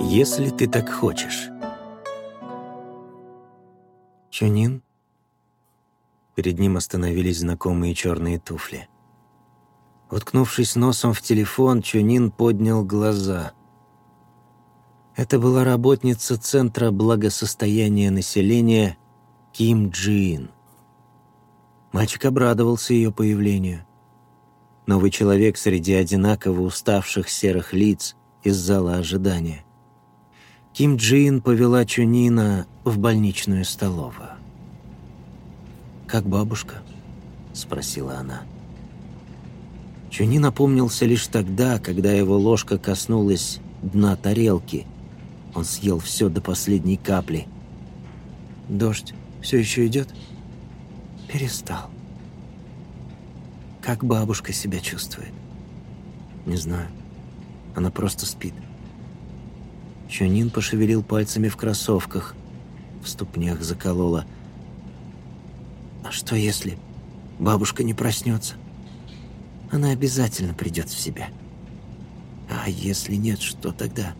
Если ты так хочешь. Чунин? Перед ним остановились знакомые черные туфли. Уткнувшись носом в телефон, Чунин поднял глаза. Это была работница Центра благосостояния населения Ким Джин. Мальчик обрадовался ее появлению. Новый человек среди одинаково уставших серых лиц из зала ожидания. Ким Джин повела Чунина в больничную столовую. «Как бабушка?» — спросила она. Чуни напомнился лишь тогда, когда его ложка коснулась дна тарелки. Он съел все до последней капли. «Дождь все еще идет?» «Перестал». «Как бабушка себя чувствует?» «Не знаю. Она просто спит». Чунин пошевелил пальцами в кроссовках. В ступнях заколола. «А что если бабушка не проснется?» Она обязательно придет в себя. А если нет, что тогда?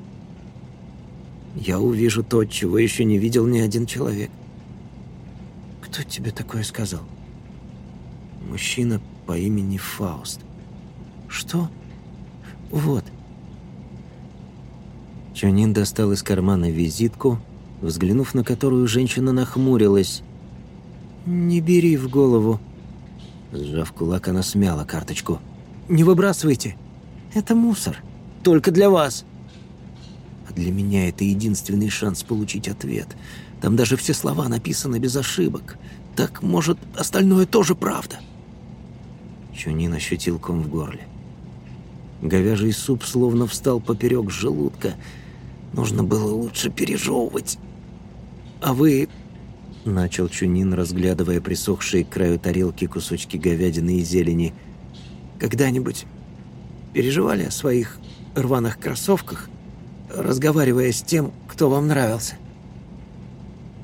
Я увижу то, чего еще не видел ни один человек. Кто тебе такое сказал? Мужчина по имени Фауст. Что? Вот. Чонин достал из кармана визитку, взглянув на которую женщина нахмурилась. «Не бери в голову», Сжав кулак, она смяла карточку. «Не выбрасывайте! Это мусор. Только для вас!» А для меня это единственный шанс получить ответ. Там даже все слова написаны без ошибок. Так, может, остальное тоже правда?» Чунин ощутил ком в горле. Говяжий суп словно встал поперек желудка. Нужно было лучше пережевывать. «А вы Начал Чунин, разглядывая присохшие к краю тарелки кусочки говядины и зелени. «Когда-нибудь переживали о своих рваных кроссовках, разговаривая с тем, кто вам нравился?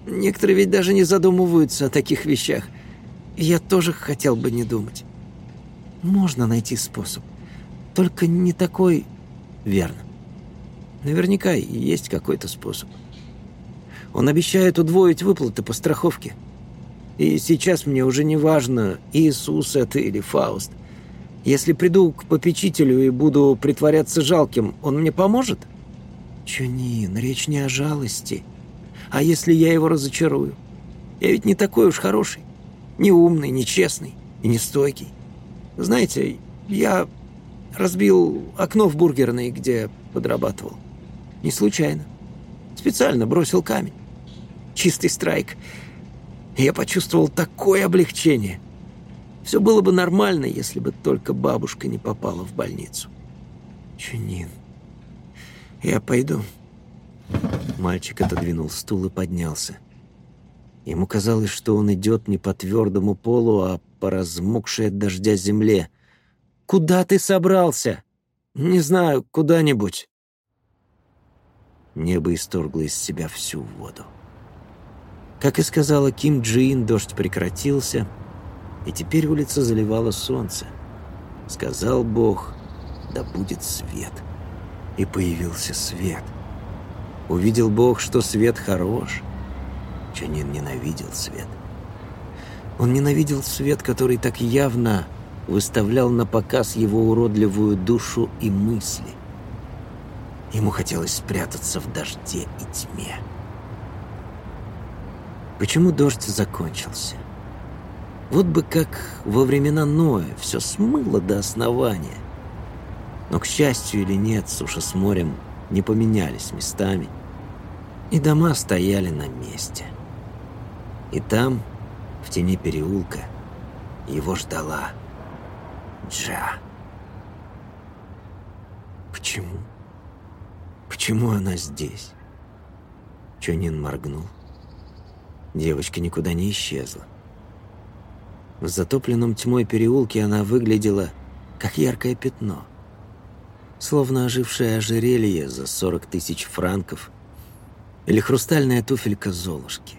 Некоторые ведь даже не задумываются о таких вещах. Я тоже хотел бы не думать. Можно найти способ. Только не такой верно. Наверняка есть какой-то способ. Он обещает удвоить выплаты по страховке. И сейчас мне уже не важно, Иисус это или Фауст. Если приду к попечителю и буду притворяться жалким, он мне поможет? Чунин, речь не о жалости. А если я его разочарую? Я ведь не такой уж хороший. Не умный, не честный и не стойкий. Знаете, я разбил окно в бургерной, где подрабатывал. Не случайно. Специально бросил камень. Чистый страйк. Я почувствовал такое облегчение. Все было бы нормально, если бы только бабушка не попала в больницу. Чунин, я пойду. Мальчик отодвинул стул и поднялся. Ему казалось, что он идет не по твердому полу, а по размокшей от дождя земле. «Куда ты собрался?» «Не знаю, куда-нибудь». Небо исторгло из себя всю воду. Как и сказала Ким Джин, дождь прекратился, и теперь улица заливала солнце. Сказал Бог, да будет свет. И появился свет. Увидел Бог, что свет хорош. Чанин ненавидел свет. Он ненавидел свет, который так явно выставлял на показ его уродливую душу и мысли. Ему хотелось спрятаться в дожде и тьме. Почему дождь закончился? Вот бы как во времена Ноя все смыло до основания. Но, к счастью или нет, суша с морем не поменялись местами, и дома стояли на месте. И там, в тени переулка, его ждала Джа. Почему? Почему она здесь? Чонин моргнул. Девочка никуда не исчезла. В затопленном тьмой переулке она выглядела, как яркое пятно. Словно ожившее ожерелье за 40 тысяч франков или хрустальная туфелька Золушки.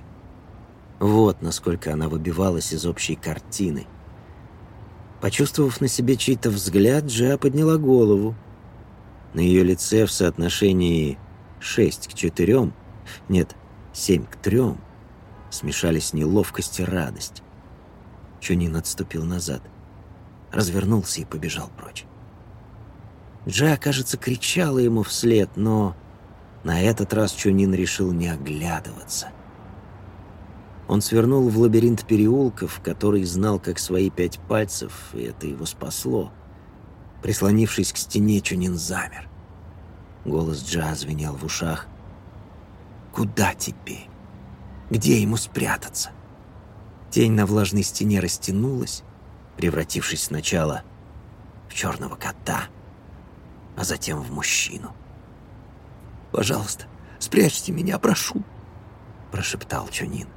Вот насколько она выбивалась из общей картины. Почувствовав на себе чей-то взгляд, Джа подняла голову. На ее лице в соотношении Шесть к четырем, нет, семь к трем, смешались неловкость и радость. Чунин отступил назад, развернулся и побежал прочь. Джа, кажется, кричала ему вслед, но на этот раз Чунин решил не оглядываться. Он свернул в лабиринт переулков, который знал как свои пять пальцев, и это его спасло. Прислонившись к стене, Чунин замер. Голос Джа звенел в ушах. «Куда теперь? Где ему спрятаться?» Тень на влажной стене растянулась, превратившись сначала в черного кота, а затем в мужчину. «Пожалуйста, спрячьте меня, прошу!» – прошептал Чунин.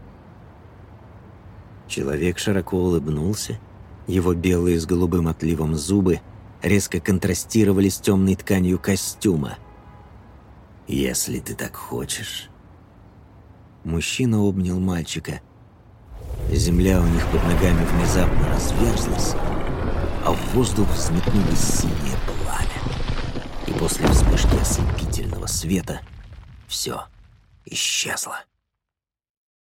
Человек широко улыбнулся. Его белые с голубым отливом зубы резко контрастировали с темной тканью костюма. «Если ты так хочешь...» Мужчина обнял мальчика. Земля у них под ногами внезапно разверзлась, а в воздух взметнулось синее пламя. И после вспышки ослепительного света все исчезло.